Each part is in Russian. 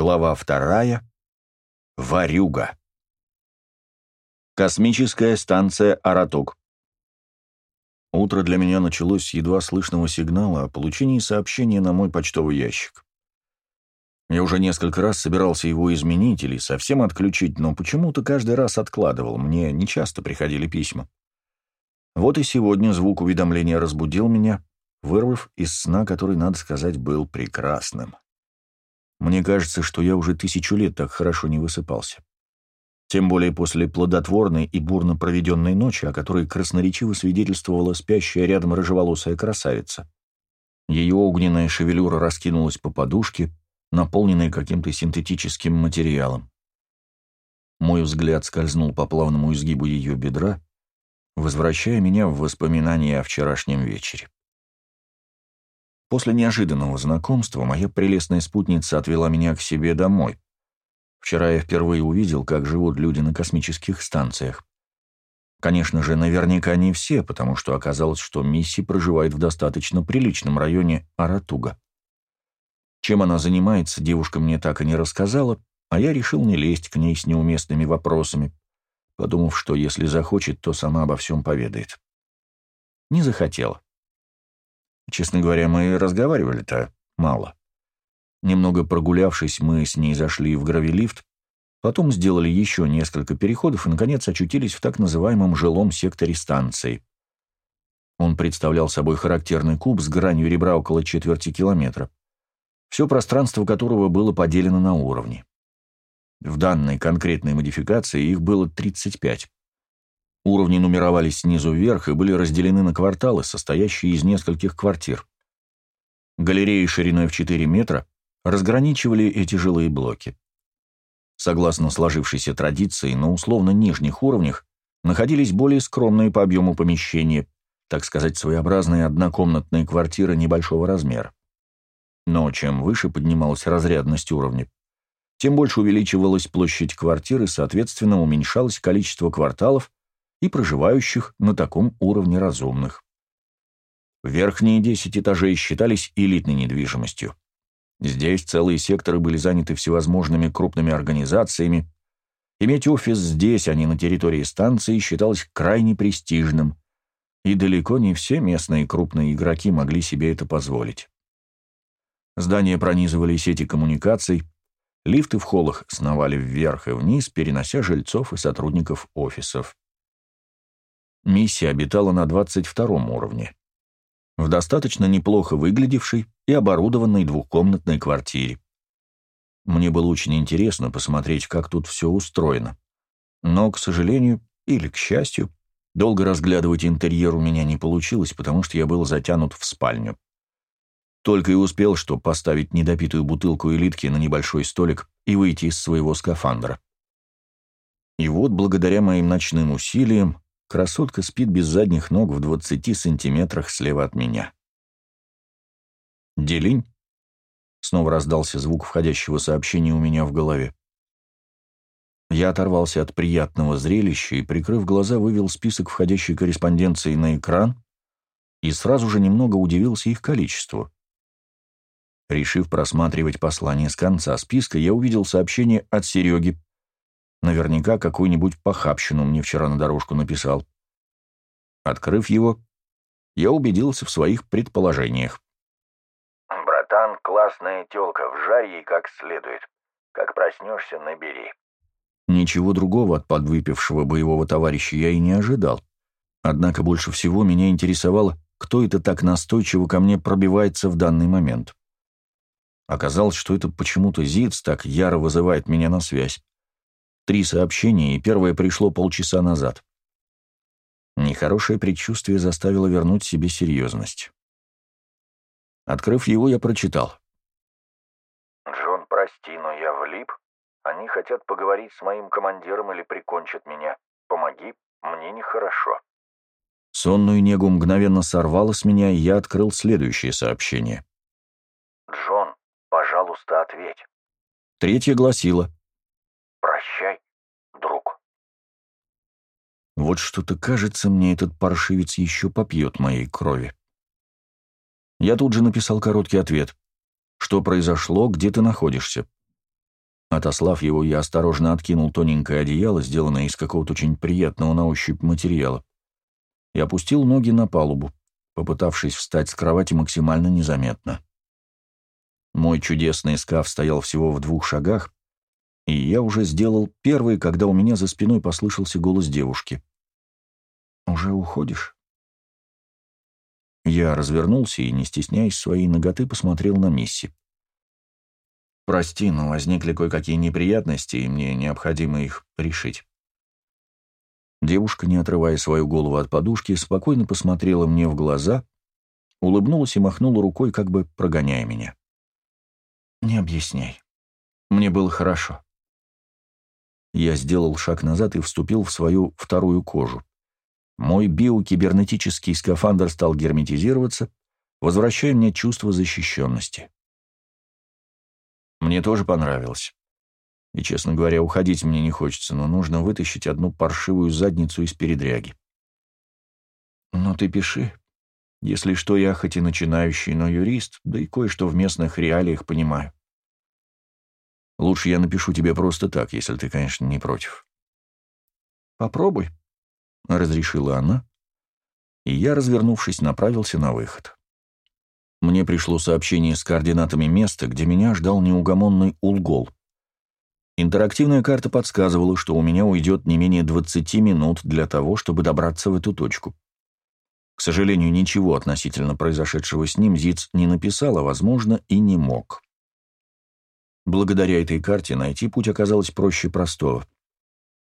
Глава вторая. Варюга. Космическая станция Аратук. Утро для меня началось с едва слышного сигнала о получении сообщения на мой почтовый ящик. Я уже несколько раз собирался его изменить или совсем отключить, но почему-то каждый раз откладывал, мне нечасто приходили письма. Вот и сегодня звук уведомления разбудил меня, вырвав из сна, который, надо сказать, был прекрасным. Мне кажется, что я уже тысячу лет так хорошо не высыпался. Тем более после плодотворной и бурно проведенной ночи, о которой красноречиво свидетельствовала спящая рядом рыжеволосая красавица. Ее огненная шевелюра раскинулась по подушке, наполненной каким-то синтетическим материалом. Мой взгляд скользнул по плавному изгибу ее бедра, возвращая меня в воспоминания о вчерашнем вечере. После неожиданного знакомства моя прелестная спутница отвела меня к себе домой. Вчера я впервые увидел, как живут люди на космических станциях. Конечно же, наверняка не все, потому что оказалось, что Мисси проживает в достаточно приличном районе Аратуга. Чем она занимается, девушка мне так и не рассказала, а я решил не лезть к ней с неуместными вопросами, подумав, что если захочет, то сама обо всем поведает. Не захотела. Честно говоря, мы разговаривали-то мало. Немного прогулявшись, мы с ней зашли в гравилифт, потом сделали еще несколько переходов и, наконец, очутились в так называемом жилом секторе станции. Он представлял собой характерный куб с гранью ребра около четверти километра, все пространство которого было поделено на уровни. В данной конкретной модификации их было 35. Уровни нумеровались снизу вверх и были разделены на кварталы, состоящие из нескольких квартир. Галереи шириной в 4 метра разграничивали эти жилые блоки. Согласно сложившейся традиции, на условно нижних уровнях находились более скромные по объему помещения, так сказать, своеобразные однокомнатные квартиры небольшого размера. Но чем выше поднималась разрядность уровня, тем больше увеличивалась площадь квартиры, соответственно, уменьшалось количество кварталов, и проживающих на таком уровне разумных. Верхние 10 этажей считались элитной недвижимостью. Здесь целые секторы были заняты всевозможными крупными организациями. Иметь офис здесь, а не на территории станции, считалось крайне престижным, и далеко не все местные крупные игроки могли себе это позволить. Здания пронизывали сети коммуникаций, лифты в холлах сновали вверх и вниз, перенося жильцов и сотрудников офисов. Миссия обитала на 22 уровне. В достаточно неплохо выглядевшей и оборудованной двухкомнатной квартире. Мне было очень интересно посмотреть, как тут все устроено. Но, к сожалению, или к счастью, долго разглядывать интерьер у меня не получилось, потому что я был затянут в спальню. Только и успел, что поставить недопитую бутылку элитки на небольшой столик и выйти из своего скафандра. И вот, благодаря моим ночным усилиям, Красотка спит без задних ног в 20 сантиметрах слева от меня. «Делинь?» Снова раздался звук входящего сообщения у меня в голове. Я оторвался от приятного зрелища и, прикрыв глаза, вывел список входящей корреспонденции на экран и сразу же немного удивился их количеству. Решив просматривать послание с конца списка, я увидел сообщение от Сереги, Наверняка какую-нибудь похабщину мне вчера на дорожку написал. Открыв его, я убедился в своих предположениях. «Братан, классная тёлка, вжарь ей как следует. Как проснешься, набери». Ничего другого от подвыпившего боевого товарища я и не ожидал. Однако больше всего меня интересовало, кто это так настойчиво ко мне пробивается в данный момент. Оказалось, что это почему-то Зиц так яро вызывает меня на связь. Три сообщения, и первое пришло полчаса назад. Нехорошее предчувствие заставило вернуть себе серьезность. Открыв его, я прочитал. «Джон, прости, но я влип. Они хотят поговорить с моим командиром или прикончат меня. Помоги, мне нехорошо». Сонную негу мгновенно сорвало с меня, и я открыл следующее сообщение. «Джон, пожалуйста, ответь». Третье гласило. Прощай. Вот что-то кажется мне, этот паршивец еще попьет моей крови. Я тут же написал короткий ответ. Что произошло, где ты находишься? Отослав его, я осторожно откинул тоненькое одеяло, сделанное из какого-то очень приятного на ощупь материала, и опустил ноги на палубу, попытавшись встать с кровати максимально незаметно. Мой чудесный скаф стоял всего в двух шагах, и я уже сделал первый, когда у меня за спиной послышался голос девушки. «Уже уходишь?» Я развернулся и, не стесняясь своей ноготы, посмотрел на Мисси. «Прости, но возникли кое-какие неприятности, и мне необходимо их решить». Девушка, не отрывая свою голову от подушки, спокойно посмотрела мне в глаза, улыбнулась и махнула рукой, как бы прогоняя меня. «Не объясняй. Мне было хорошо». Я сделал шаг назад и вступил в свою вторую кожу. Мой биокибернетический скафандр стал герметизироваться, возвращая мне чувство защищенности. Мне тоже понравилось. И, честно говоря, уходить мне не хочется, но нужно вытащить одну паршивую задницу из передряги. «Ну ты пиши. Если что, я хоть и начинающий, но юрист, да и кое-что в местных реалиях понимаю. Лучше я напишу тебе просто так, если ты, конечно, не против». «Попробуй», — разрешила она, и я, развернувшись, направился на выход. Мне пришло сообщение с координатами места, где меня ждал неугомонный Улгол. Интерактивная карта подсказывала, что у меня уйдет не менее 20 минут для того, чтобы добраться в эту точку. К сожалению, ничего относительно произошедшего с ним Зиц не написал, а, возможно, и не мог. Благодаря этой карте найти путь оказалось проще простого.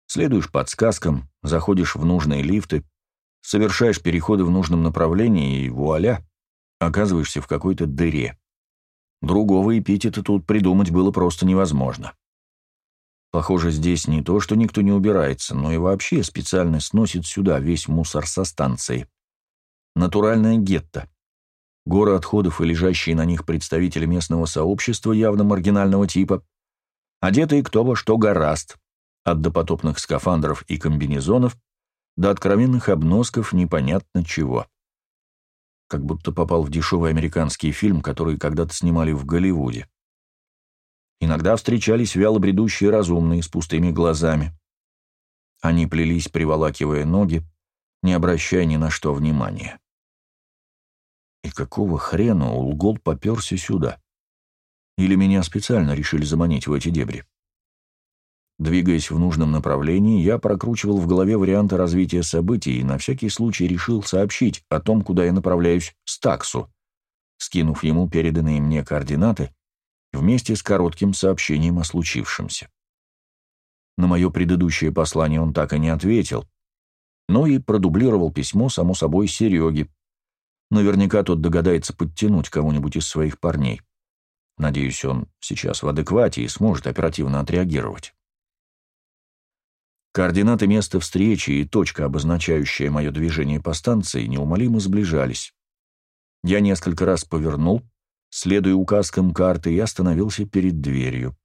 Следуешь подсказкам, заходишь в нужные лифты, совершаешь переходы в нужном направлении и вуаля, оказываешься в какой-то дыре. Другого эпитета тут придумать было просто невозможно. Похоже, здесь не то, что никто не убирается, но и вообще специально сносит сюда весь мусор со станции. Натуральное гетто. Горы отходов и лежащие на них представители местного сообщества явно маргинального типа, одетые кто во что гораст, от допотопных скафандров и комбинезонов до откровенных обносков непонятно чего. Как будто попал в дешевый американский фильм, который когда-то снимали в Голливуде. Иногда встречались вяло бредущие разумные с пустыми глазами. Они плелись, приволакивая ноги, не обращая ни на что внимания. И какого хрена Улгол поперся сюда? Или меня специально решили заманить в эти дебри? Двигаясь в нужном направлении, я прокручивал в голове варианты развития событий и на всякий случай решил сообщить о том, куда я направляюсь, Стаксу, скинув ему переданные мне координаты вместе с коротким сообщением о случившемся. На мое предыдущее послание он так и не ответил, но и продублировал письмо, само собой, Сереге. Наверняка тот догадается подтянуть кого-нибудь из своих парней. Надеюсь, он сейчас в адеквате и сможет оперативно отреагировать. Координаты места встречи и точка, обозначающая мое движение по станции, неумолимо сближались. Я несколько раз повернул, следуя указкам карты, и остановился перед дверью.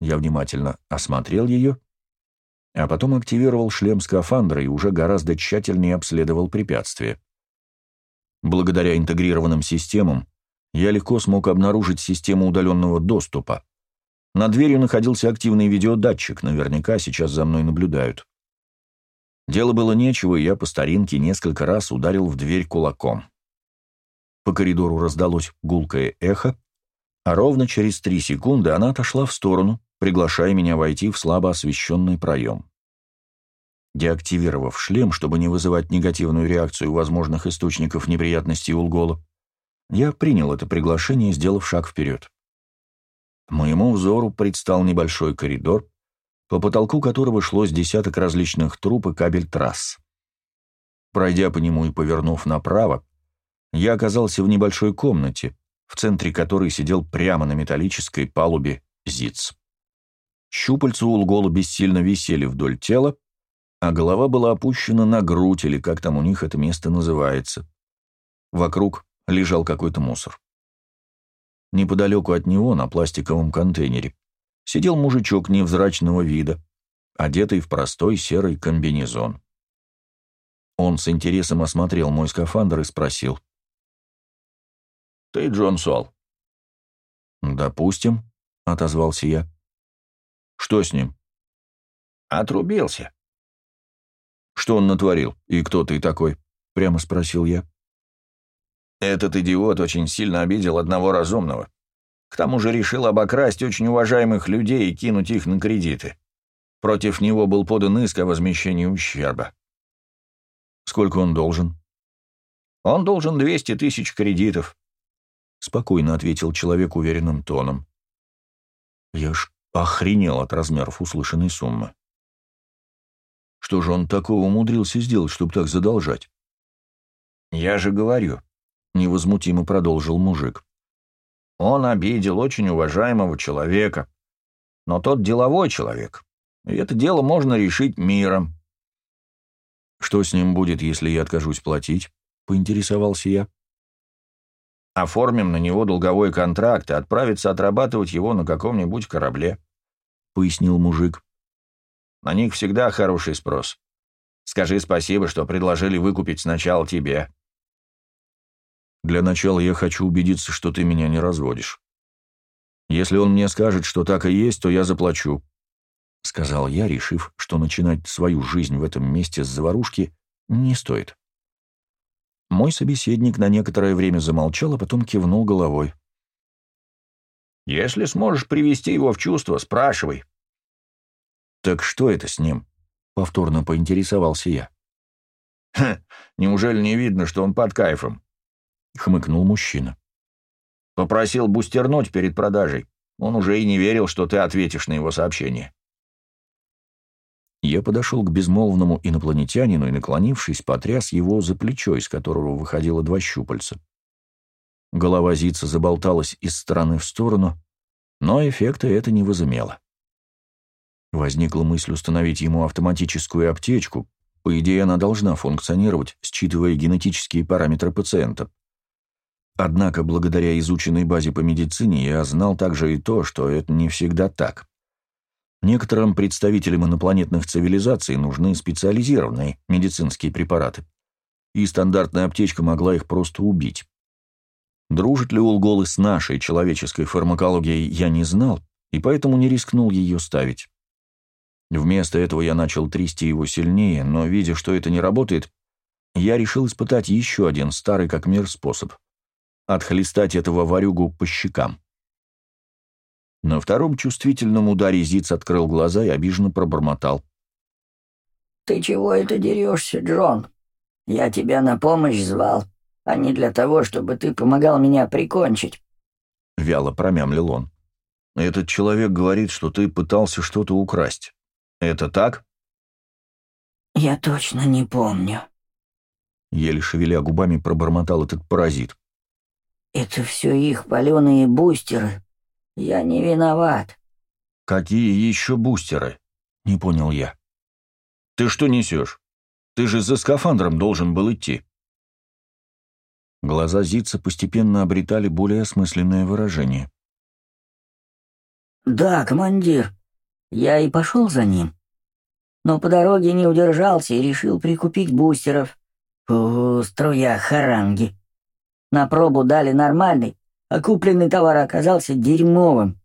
Я внимательно осмотрел ее, а потом активировал шлем скафандра и уже гораздо тщательнее обследовал препятствие. Благодаря интегрированным системам я легко смог обнаружить систему удаленного доступа. Над дверью находился активный видеодатчик, наверняка сейчас за мной наблюдают. Дело было нечего, и я по старинке несколько раз ударил в дверь кулаком. По коридору раздалось гулкое эхо, а ровно через три секунды она отошла в сторону, приглашая меня войти в слабо освещенный проем. Деактивировав шлем, чтобы не вызывать негативную реакцию возможных источников неприятностей Улгола, я принял это приглашение, сделав шаг вперед. Моему взору предстал небольшой коридор, по потолку которого шло с десяток различных труб и кабель трасс. Пройдя по нему и повернув направо, я оказался в небольшой комнате, в центре которой сидел прямо на металлической палубе Зиц. Щупальца Улгола бессильно висели вдоль тела, а голова была опущена на грудь, или как там у них это место называется. Вокруг лежал какой-то мусор. Неподалеку от него, на пластиковом контейнере, сидел мужичок невзрачного вида, одетый в простой серый комбинезон. Он с интересом осмотрел мой скафандр и спросил. «Ты Джон Сол?» «Допустим», — отозвался я. Что с ним? Отрубился. Что он натворил? И кто ты такой? Прямо спросил я. Этот идиот очень сильно обидел одного разумного. К тому же решил обокрасть очень уважаемых людей и кинуть их на кредиты. Против него был подан иск о возмещении ущерба. Сколько он должен? Он должен 200 тысяч кредитов. Спокойно ответил человек уверенным тоном. Я ж охренел от размеров услышанной суммы. Что же он такого умудрился сделать, чтобы так задолжать? «Я же говорю», — невозмутимо продолжил мужик. «Он обидел очень уважаемого человека. Но тот деловой человек, и это дело можно решить миром». «Что с ним будет, если я откажусь платить?» — поинтересовался я. «Оформим на него долговой контракт и отправиться отрабатывать его на каком-нибудь корабле», — пояснил мужик. На них всегда хороший спрос. Скажи спасибо, что предложили выкупить сначала тебе. Для начала я хочу убедиться, что ты меня не разводишь. Если он мне скажет, что так и есть, то я заплачу», — сказал я, решив, что начинать свою жизнь в этом месте с заварушки не стоит. Мой собеседник на некоторое время замолчал, а потом кивнул головой. «Если сможешь привести его в чувство, спрашивай», «Так что это с ним?» — повторно поинтересовался я. «Хм, неужели не видно, что он под кайфом?» — хмыкнул мужчина. «Попросил бустернуть перед продажей. Он уже и не верил, что ты ответишь на его сообщение». Я подошел к безмолвному инопланетянину и, наклонившись, потряс его за плечо, из которого выходило два щупальца. Голова Зица заболталась из стороны в сторону, но эффекта это не возымело. Возникла мысль установить ему автоматическую аптечку. По идее, она должна функционировать, считывая генетические параметры пациента. Однако, благодаря изученной базе по медицине, я знал также и то, что это не всегда так. Некоторым представителям инопланетных цивилизаций нужны специализированные медицинские препараты, и стандартная аптечка могла их просто убить. Дружит ли Улголы с нашей человеческой фармакологией, я не знал, и поэтому не рискнул ее ставить. Вместо этого я начал трясти его сильнее, но, видя, что это не работает, я решил испытать еще один старый как мир способ — отхлестать этого варюгу по щекам. На втором чувствительном ударе Зиц открыл глаза и обиженно пробормотал. «Ты чего это дерешься, Джон? Я тебя на помощь звал, а не для того, чтобы ты помогал меня прикончить». Вяло промямлил он. «Этот человек говорит, что ты пытался что-то украсть. Это так? Я точно не помню. Еле шевеля губами пробормотал этот паразит. Это все их паленые бустеры. Я не виноват. Какие еще бустеры? Не понял я. Ты что несешь? Ты же за скафандром должен был идти. Глаза Зица постепенно обретали более осмысленное выражение. «Да, командир, я и пошел за ним. Но по дороге не удержался и решил прикупить бустеров. Фу, струя харанги. На пробу дали нормальный, а купленный товар оказался дерьмовым.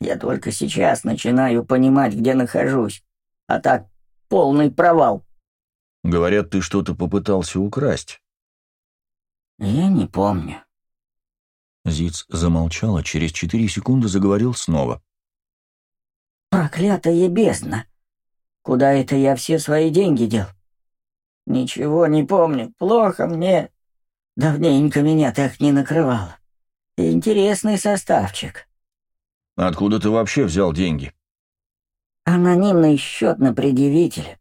Я только сейчас начинаю понимать, где нахожусь. А так полный провал. Говорят, ты что-то попытался украсть. Я не помню. Зиц замолчал, а через четыре секунды заговорил снова. Проклятая бездна! Куда это я все свои деньги дел? Ничего не помню, плохо мне. Давненько меня так не накрывало. Интересный составчик. Откуда ты вообще взял деньги? Анонимный счет на предъявителя.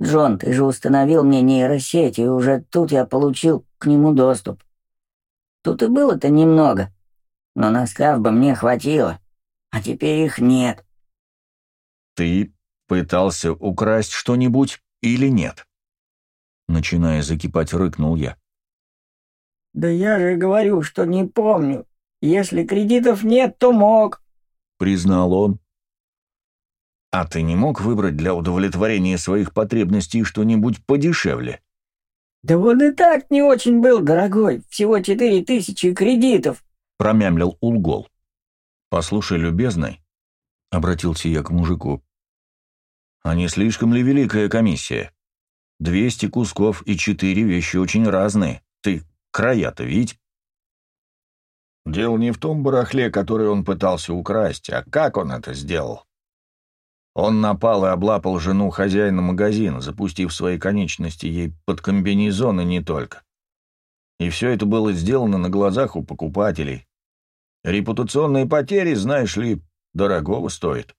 Джон, ты же установил мне нейросеть, и уже тут я получил к нему доступ. Тут и было-то немного, но носкав бы мне хватило, а теперь их нет. «Ты пытался украсть что-нибудь или нет?» Начиная закипать, рыкнул я. «Да я же говорю, что не помню. Если кредитов нет, то мог», — признал он. «А ты не мог выбрать для удовлетворения своих потребностей что-нибудь подешевле?» «Да он и так не очень был дорогой. Всего четыре тысячи кредитов», — промямлил Улгол. «Послушай, любезный, — обратился я к мужику. «А не слишком ли великая комиссия? Двести кусков и четыре вещи очень разные. Ты края-то видь?» Дело не в том барахле, который он пытался украсть, а как он это сделал. Он напал и облапал жену хозяина магазина, запустив свои конечности ей под комбинезон и не только. И все это было сделано на глазах у покупателей. Репутационные потери, знаешь ли, дорогого стоят.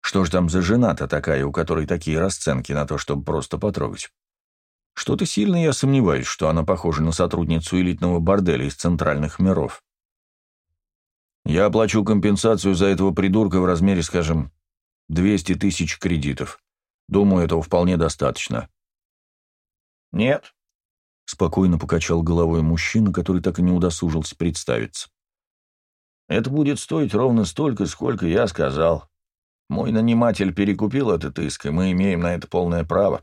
Что ж там за жена-то такая, у которой такие расценки на то, чтобы просто потрогать? Что-то сильно я сомневаюсь, что она похожа на сотрудницу элитного борделя из центральных миров. Я оплачу компенсацию за этого придурка в размере, скажем, 200 тысяч кредитов. Думаю, этого вполне достаточно. Нет. Спокойно покачал головой мужчина, который так и не удосужился представиться. Это будет стоить ровно столько, сколько я сказал. Мой наниматель перекупил этот иск, и мы имеем на это полное право.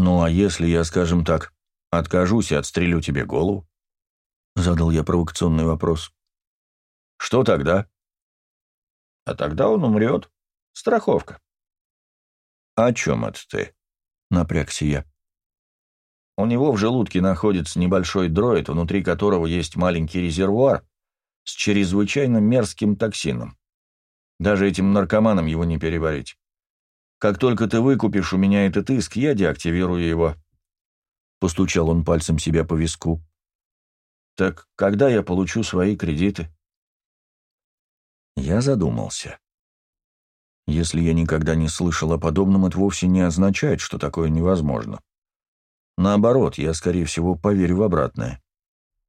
«Ну а если я, скажем так, откажусь и отстрелю тебе голову?» Задал я провокационный вопрос. «Что тогда?» «А тогда он умрет. Страховка». «О чем это ты?» — напрягся я. «У него в желудке находится небольшой дроид, внутри которого есть маленький резервуар с чрезвычайно мерзким токсином. Даже этим наркоманам его не переварить. Как только ты выкупишь у меня этот иск, я деактивирую его». Постучал он пальцем себя по виску. «Так когда я получу свои кредиты?» Я задумался. Если я никогда не слышал о подобном, это вовсе не означает, что такое невозможно. Наоборот, я, скорее всего, поверю в обратное.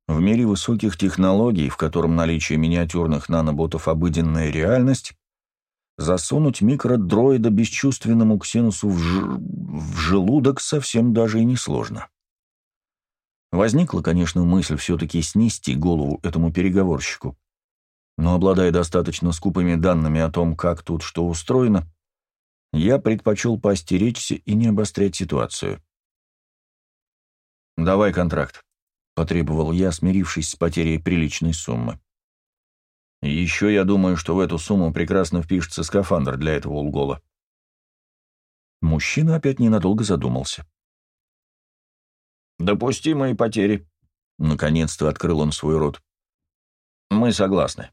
В мире высоких технологий, в котором наличие миниатюрных наноботов обыденная реальность, Засунуть микродроида бесчувственному ксенусу в, ж... в желудок совсем даже и не сложно. Возникла, конечно, мысль все-таки снести голову этому переговорщику. Но, обладая достаточно скупыми данными о том, как тут что устроено, я предпочел поостеречься и не обострять ситуацию. «Давай контракт», — потребовал я, смирившись с потерей приличной суммы. Еще я думаю, что в эту сумму прекрасно впишется скафандр для этого улгола. Мужчина опять ненадолго задумался. «Допустимые потери», — наконец-то открыл он свой рот. «Мы согласны».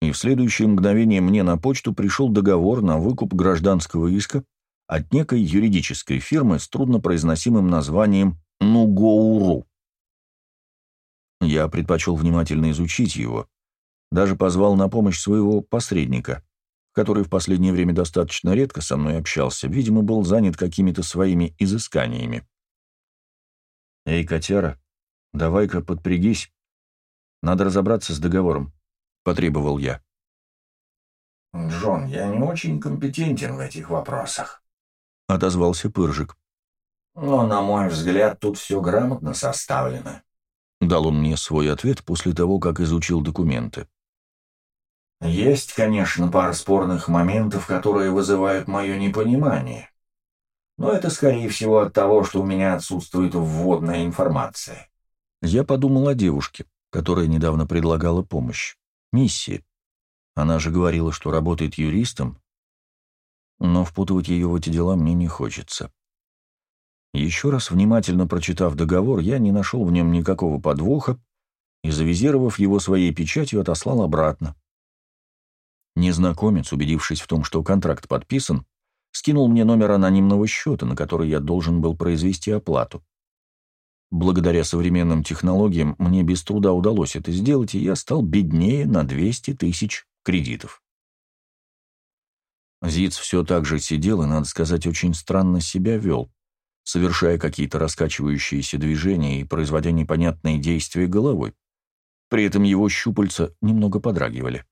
И в следующее мгновение мне на почту пришел договор на выкуп гражданского иска от некой юридической фирмы с труднопроизносимым названием «Нугоуру». Я предпочел внимательно изучить его, даже позвал на помощь своего посредника, который в последнее время достаточно редко со мной общался, видимо, был занят какими-то своими изысканиями. «Эй, котяра, давай-ка подпрягись. Надо разобраться с договором», — потребовал я. «Джон, я не очень компетентен в этих вопросах», — отозвался Пыржик. «Но, на мой взгляд, тут все грамотно составлено», — дал он мне свой ответ после того, как изучил документы. «Есть, конечно, пара спорных моментов, которые вызывают мое непонимание. Но это, скорее всего, от того, что у меня отсутствует вводная информация». Я подумал о девушке, которая недавно предлагала помощь. Миссии. Она же говорила, что работает юристом, но впутывать ее в эти дела мне не хочется. Еще раз внимательно прочитав договор, я не нашел в нем никакого подвоха и, завизировав его своей печатью, отослал обратно. Незнакомец, убедившись в том, что контракт подписан, скинул мне номер анонимного счета, на который я должен был произвести оплату. Благодаря современным технологиям мне без труда удалось это сделать, и я стал беднее на 200 тысяч кредитов. Зиц все так же сидел и, надо сказать, очень странно себя вел, совершая какие-то раскачивающиеся движения и производя непонятные действия головой. При этом его щупальца немного подрагивали.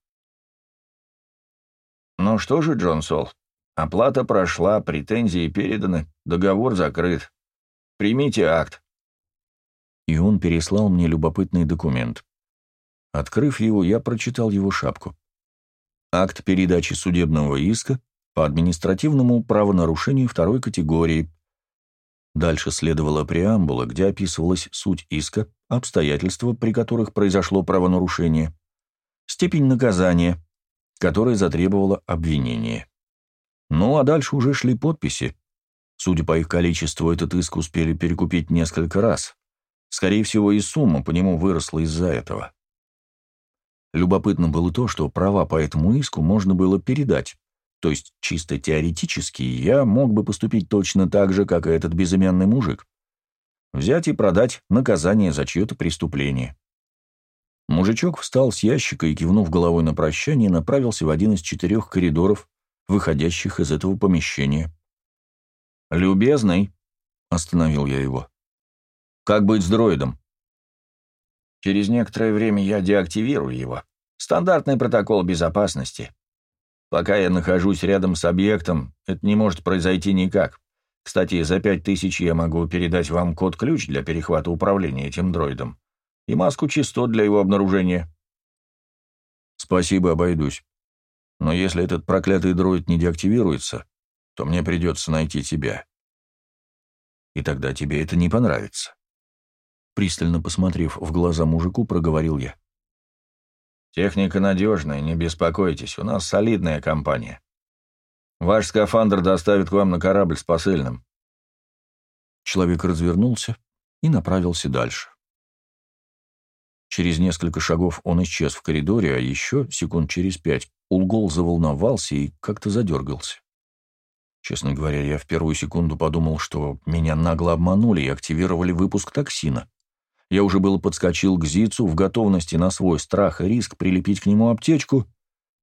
«Ну что же, Джон Сол, оплата прошла, претензии переданы, договор закрыт. Примите акт», и он переслал мне любопытный документ. Открыв его, я прочитал его шапку. Акт передачи судебного иска по административному правонарушению второй категории. Дальше следовала преамбула, где описывалась суть иска, обстоятельства, при которых произошло правонарушение, степень наказания, которое затребовало обвинение. Ну а дальше уже шли подписи. Судя по их количеству, этот иск успели перекупить несколько раз. Скорее всего, и сумма по нему выросла из-за этого. Любопытно было то, что права по этому иску можно было передать. То есть, чисто теоретически, я мог бы поступить точно так же, как и этот безымянный мужик. Взять и продать наказание за чье-то преступление. Мужичок встал с ящика и, кивнув головой на прощание, направился в один из четырех коридоров, выходящих из этого помещения. «Любезный», — остановил я его, — «как быть с дроидом?» «Через некоторое время я деактивирую его. Стандартный протокол безопасности. Пока я нахожусь рядом с объектом, это не может произойти никак. Кстати, за пять тысяч я могу передать вам код-ключ для перехвата управления этим дроидом и маску частот для его обнаружения. Спасибо, обойдусь. Но если этот проклятый дроид не деактивируется, то мне придется найти тебя. И тогда тебе это не понравится. Пристально посмотрев в глаза мужику, проговорил я. Техника надежная, не беспокойтесь, у нас солидная компания. Ваш скафандр доставит к вам на корабль с посыльным. Человек развернулся и направился дальше. Через несколько шагов он исчез в коридоре, а еще, секунд через пять, Улгол заволновался и как-то задергался. Честно говоря, я в первую секунду подумал, что меня нагло обманули и активировали выпуск токсина. Я уже было подскочил к Зицу в готовности на свой страх и риск прилепить к нему аптечку,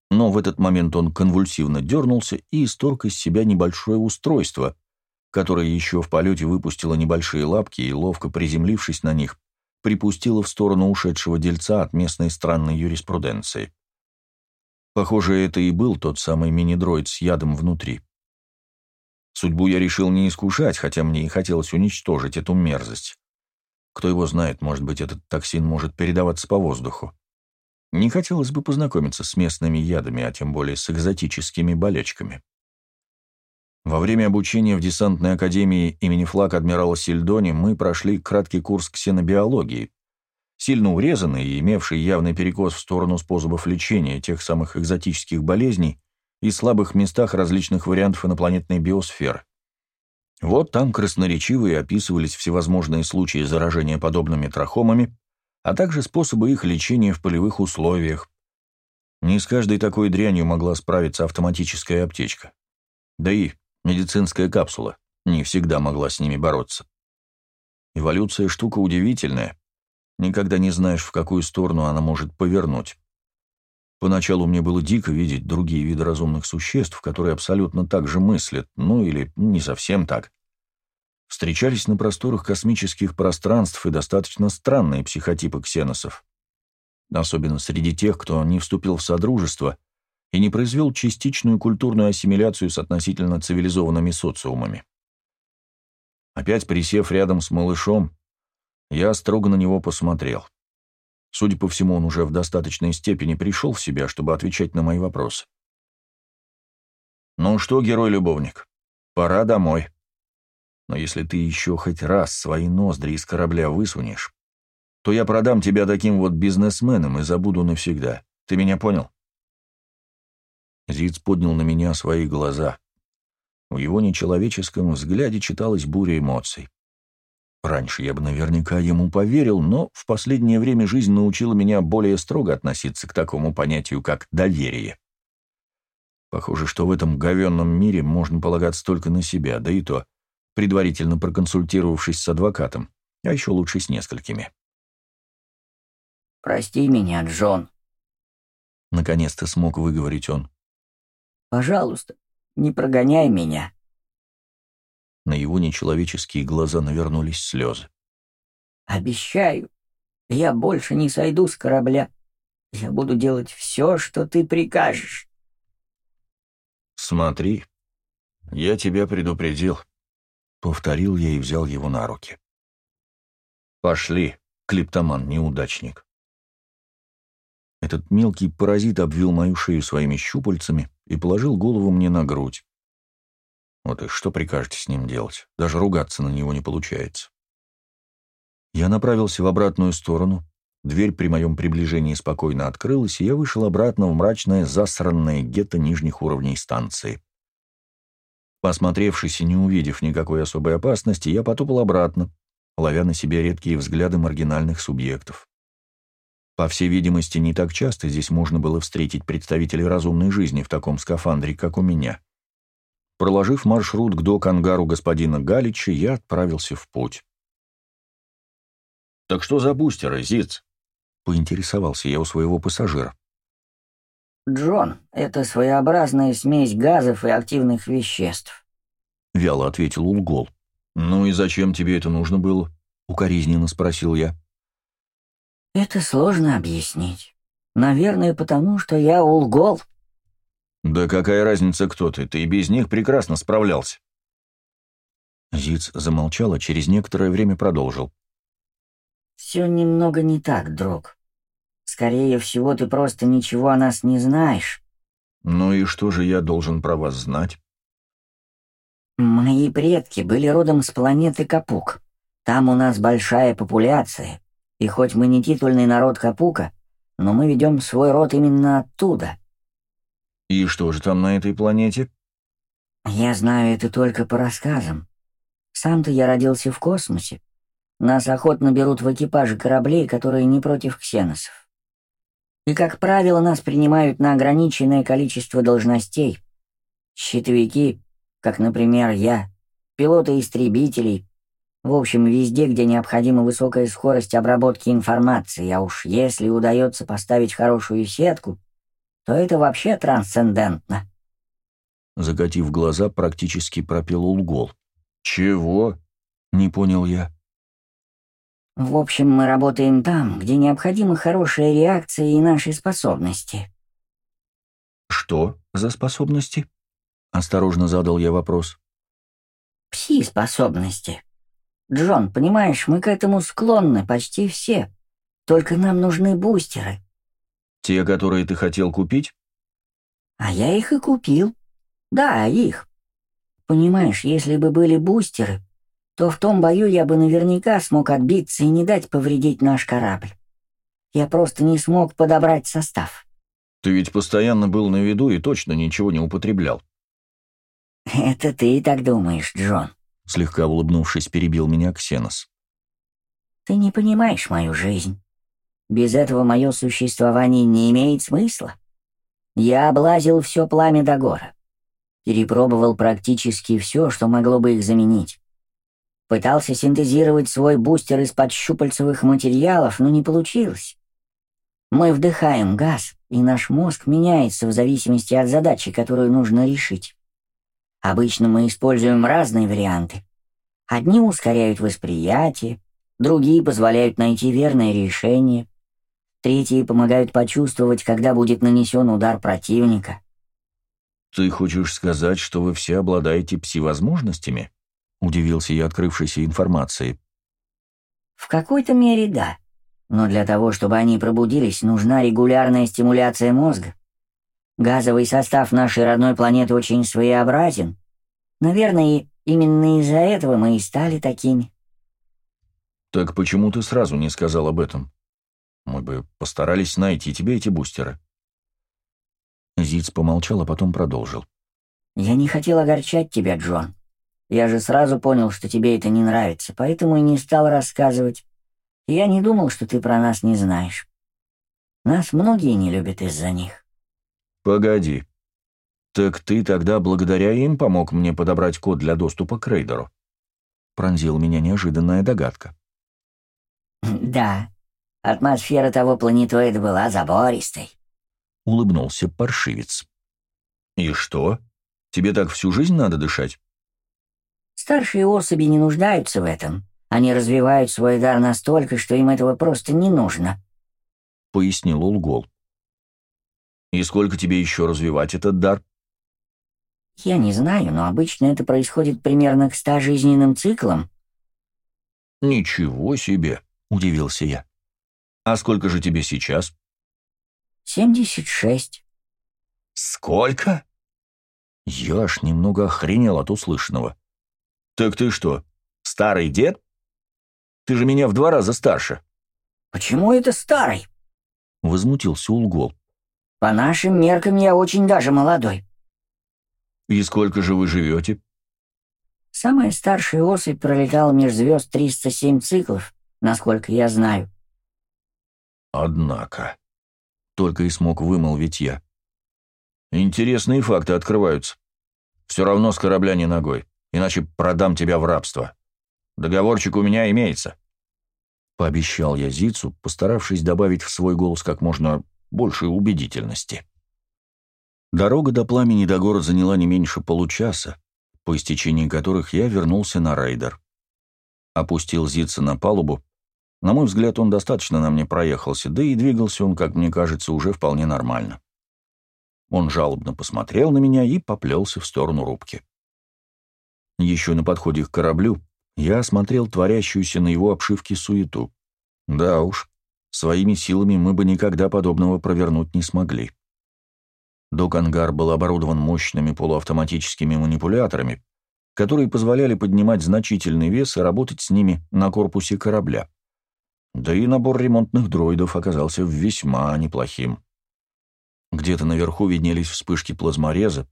но в этот момент он конвульсивно дернулся и исторг из себя небольшое устройство, которое еще в полете выпустило небольшие лапки и, ловко приземлившись на них, припустила в сторону ушедшего дельца от местной странной юриспруденции. Похоже, это и был тот самый мини-дроид с ядом внутри. Судьбу я решил не искушать, хотя мне и хотелось уничтожить эту мерзость. Кто его знает, может быть, этот токсин может передаваться по воздуху. Не хотелось бы познакомиться с местными ядами, а тем более с экзотическими болячками. Во время обучения в десантной академии имени флаг адмирала Сильдони мы прошли краткий курс ксенобиологии, сильно урезанный и имевший явный перекос в сторону способов лечения тех самых экзотических болезней и слабых местах различных вариантов инопланетной биосферы. Вот там красноречивые описывались всевозможные случаи заражения подобными трахомами, а также способы их лечения в полевых условиях. Не с каждой такой дрянью могла справиться автоматическая аптечка. Да и Медицинская капсула не всегда могла с ними бороться. Эволюция — штука удивительная. Никогда не знаешь, в какую сторону она может повернуть. Поначалу мне было дико видеть другие виды разумных существ, которые абсолютно так же мыслят, ну или не совсем так. Встречались на просторах космических пространств и достаточно странные психотипы ксеносов. Особенно среди тех, кто не вступил в содружество и не произвел частичную культурную ассимиляцию с относительно цивилизованными социумами. Опять присев рядом с малышом, я строго на него посмотрел. Судя по всему, он уже в достаточной степени пришел в себя, чтобы отвечать на мои вопросы. «Ну что, герой-любовник, пора домой. Но если ты еще хоть раз свои ноздри из корабля высунешь, то я продам тебя таким вот бизнесменам и забуду навсегда. Ты меня понял?» Зиц поднял на меня свои глаза. В его нечеловеческом взгляде читалась буря эмоций. Раньше я бы наверняка ему поверил, но в последнее время жизнь научила меня более строго относиться к такому понятию, как доверие. Похоже, что в этом говенном мире можно полагаться только на себя, да и то, предварительно проконсультировавшись с адвокатом, а еще лучше с несколькими. «Прости меня, Джон», — наконец-то смог выговорить он. Пожалуйста, не прогоняй меня». На его нечеловеческие глаза навернулись слезы. «Обещаю, я больше не сойду с корабля. Я буду делать все, что ты прикажешь». «Смотри, я тебя предупредил», — повторил я и взял его на руки. «Пошли, клиптоман-неудачник». Этот мелкий паразит обвил мою шею своими щупальцами и положил голову мне на грудь. Вот и что прикажете с ним делать? Даже ругаться на него не получается. Я направился в обратную сторону, Дверь при моем приближении спокойно открылась, и я вышел обратно в мрачное засранное гетто нижних уровней станции. Посмотревшись и не увидев никакой особой опасности, я потопал обратно, ловя на себе редкие взгляды маргинальных субъектов. По всей видимости, не так часто здесь можно было встретить представителей разумной жизни в таком скафандре, как у меня. Проложив маршрут к док-ангару господина Галича, я отправился в путь. «Так что за бустеры, Зиц?» — поинтересовался я у своего пассажира. «Джон, это своеобразная смесь газов и активных веществ», — вяло ответил Улгол. «Ну и зачем тебе это нужно было?» — укоризненно спросил я. «Это сложно объяснить. Наверное, потому что я Улгол». «Да какая разница, кто ты? Ты и без них прекрасно справлялся». Зиц замолчал, а через некоторое время продолжил. «Все немного не так, друг. Скорее всего, ты просто ничего о нас не знаешь. Ну и что же я должен про вас знать? Мои предки были родом с планеты Капук. Там у нас большая популяция. И хоть мы не титульный народ Капука, но мы ведем свой род именно оттуда. И что же там на этой планете? Я знаю это только по рассказам. Сам-то я родился в космосе. Нас охотно берут в экипажи кораблей, которые не против ксеносов. И, как правило, нас принимают на ограниченное количество должностей. Щитовики, как, например, я, пилоты истребителей, в общем, везде, где необходима высокая скорость обработки информации, а уж если удается поставить хорошую сетку, то это вообще трансцендентно. Закатив глаза, практически пропел Улгол. «Чего?» — не понял я. В общем, мы работаем там, где необходима хорошая реакция и наши способности. Что за способности? Осторожно задал я вопрос. Пси-способности. Джон, понимаешь, мы к этому склонны, почти все. Только нам нужны бустеры. Те, которые ты хотел купить? А я их и купил. Да, их. Понимаешь, если бы были бустеры, то в том бою я бы наверняка смог отбиться и не дать повредить наш корабль. Я просто не смог подобрать состав. Ты ведь постоянно был на виду и точно ничего не употреблял. Это ты так думаешь, Джон. Слегка улыбнувшись, перебил меня Ксенос. Ты не понимаешь мою жизнь. Без этого мое существование не имеет смысла. Я облазил все пламя до гора. Перепробовал практически все, что могло бы их заменить. Пытался синтезировать свой бустер из-под щупальцевых материалов, но не получилось. Мы вдыхаем газ, и наш мозг меняется в зависимости от задачи, которую нужно решить. Обычно мы используем разные варианты. Одни ускоряют восприятие, другие позволяют найти верное решение, третьи помогают почувствовать, когда будет нанесен удар противника. «Ты хочешь сказать, что вы все обладаете пси-возможностями?» — удивился я открывшейся информации. «В какой-то мере да. Но для того, чтобы они пробудились, нужна регулярная стимуляция мозга. Газовый состав нашей родной планеты очень своеобразен. Наверное, именно из-за этого мы и стали такими». «Так почему ты сразу не сказал об этом? Мы бы постарались найти тебе эти бустеры». Зиц помолчал, а потом продолжил. «Я не хотел огорчать тебя, Джон. Я же сразу понял, что тебе это не нравится, поэтому и не стал рассказывать. я не думал, что ты про нас не знаешь. Нас многие не любят из-за них. Погоди. Так ты тогда благодаря им помог мне подобрать код для доступа к рейдеру? Пронзила меня неожиданная догадка. Да. Атмосфера того планетоида была забористой. Улыбнулся паршивец. И что? Тебе так всю жизнь надо дышать? Старшие особи не нуждаются в этом. Они развивают свой дар настолько, что им этого просто не нужно», — пояснил Улгол. «И сколько тебе еще развивать этот дар?» «Я не знаю, но обычно это происходит примерно к ста жизненным циклам». «Ничего себе!» — удивился я. «А сколько же тебе сейчас?» «Семьдесят шесть». «Сколько?» Я аж немного охренел от услышанного. «Так ты что, старый дед? Ты же меня в два раза старше». почему это старый?» — возмутился Улгол. «По нашим меркам я очень даже молодой». «И сколько же вы живете?» Самая старшая особь пролетала меж звезд 307 циклов, насколько я знаю. Однако, только и смог вымолвить я. Интересные факты открываются. Все равно с корабля не ногой, иначе продам тебя в рабство. Договорчик у меня имеется. Пообещал я Зицу, постаравшись добавить в свой голос как можно больше убедительности. Дорога до пламени до города заняла не меньше получаса, по истечении которых я вернулся на рейдер. Опустил Зица на палубу. На мой взгляд, он достаточно на мне проехался, да и двигался он, как мне кажется, уже вполне нормально. Он жалобно посмотрел на меня и поплелся в сторону рубки. Еще на подходе к кораблю я осмотрел творящуюся на его обшивке суету. Да уж, своими силами мы бы никогда подобного провернуть не смогли. Док-ангар был оборудован мощными полуавтоматическими манипуляторами, которые позволяли поднимать значительный вес и работать с ними на корпусе корабля. Да и набор ремонтных дроидов оказался весьма неплохим. Где-то наверху виднелись вспышки плазмореза,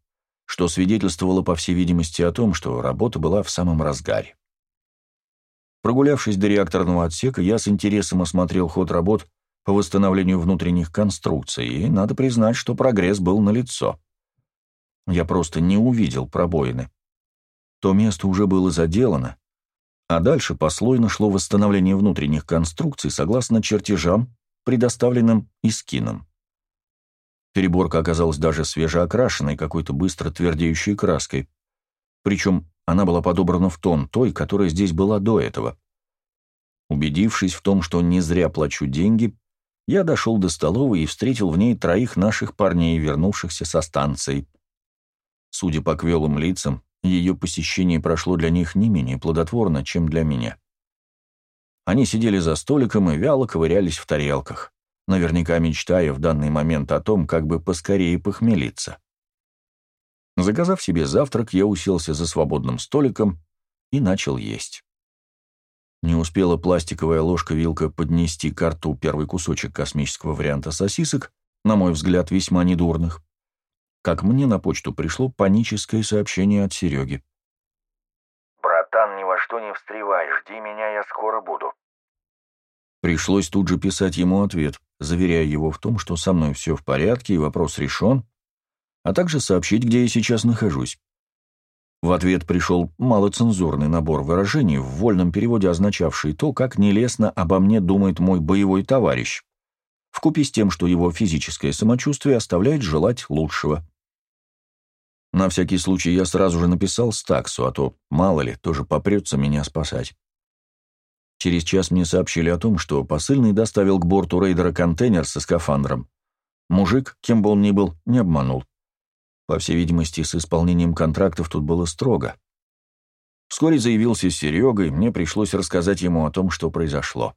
что свидетельствовало, по всей видимости, о том, что работа была в самом разгаре. Прогулявшись до реакторного отсека, я с интересом осмотрел ход работ по восстановлению внутренних конструкций, и надо признать, что прогресс был налицо. Я просто не увидел пробоины. То место уже было заделано, а дальше послойно шло восстановление внутренних конструкций согласно чертежам, предоставленным Искином. Переборка оказалась даже свежеокрашенной какой-то быстро твердеющей краской. Причем она была подобрана в тон той, которая здесь была до этого. Убедившись в том, что не зря плачу деньги, я дошел до столовой и встретил в ней троих наших парней, вернувшихся со станции. Судя по квелым лицам, ее посещение прошло для них не менее плодотворно, чем для меня. Они сидели за столиком и вяло ковырялись в тарелках, наверняка мечтая в данный момент о том, как бы поскорее похмелиться. Заказав себе завтрак, я уселся за свободным столиком и начал есть. Не успела пластиковая ложка-вилка поднести к рту первый кусочек космического варианта сосисок, на мой взгляд, весьма недурных, как мне на почту пришло паническое сообщение от Сереги. «Братан, ни во что не встревай, жди меня, я скоро буду». Пришлось тут же писать ему ответ, заверяя его в том, что со мной все в порядке и вопрос решен, а также сообщить, где я сейчас нахожусь. В ответ пришел малоцензурный набор выражений, в вольном переводе означавший то, как нелестно обо мне думает мой боевой товарищ, вкупе с тем, что его физическое самочувствие оставляет желать лучшего. На всякий случай я сразу же написал Стаксу, а то, мало ли, тоже попрется меня спасать. Через час мне сообщили о том, что посыльный доставил к борту рейдера контейнер со скафандром. Мужик, кем бы он ни был, не обманул. По всей видимости, с исполнением контрактов тут было строго. Вскоре заявился Серега, и мне пришлось рассказать ему о том, что произошло.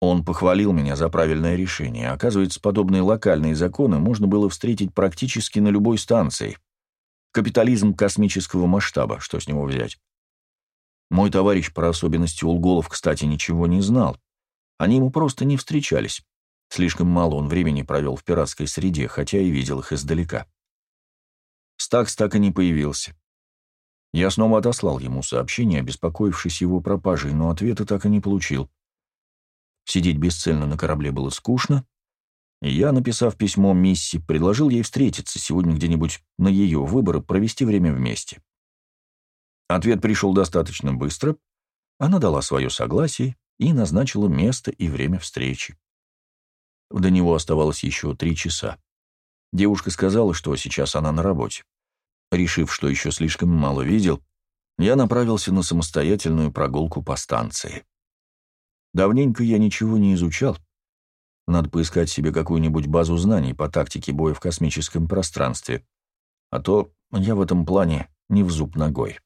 Он похвалил меня за правильное решение. Оказывается, подобные локальные законы можно было встретить практически на любой станции. Капитализм космического масштаба, что с него взять? Мой товарищ про особенности Улголов, кстати, ничего не знал. Они ему просто не встречались. Слишком мало он времени провел в пиратской среде, хотя и видел их издалека. Стакс так и не появился. Я снова отослал ему сообщение, обеспокоившись его пропажей, но ответа так и не получил. Сидеть бесцельно на корабле было скучно, и я, написав письмо Мисси, предложил ей встретиться сегодня где-нибудь на ее выборы, провести время вместе. Ответ пришел достаточно быстро, она дала свое согласие и назначила место и время встречи. До него оставалось еще три часа. Девушка сказала, что сейчас она на работе. Решив, что еще слишком мало видел, я направился на самостоятельную прогулку по станции. Давненько я ничего не изучал. Надо поискать себе какую-нибудь базу знаний по тактике боя в космическом пространстве. А то я в этом плане не в зуб ногой.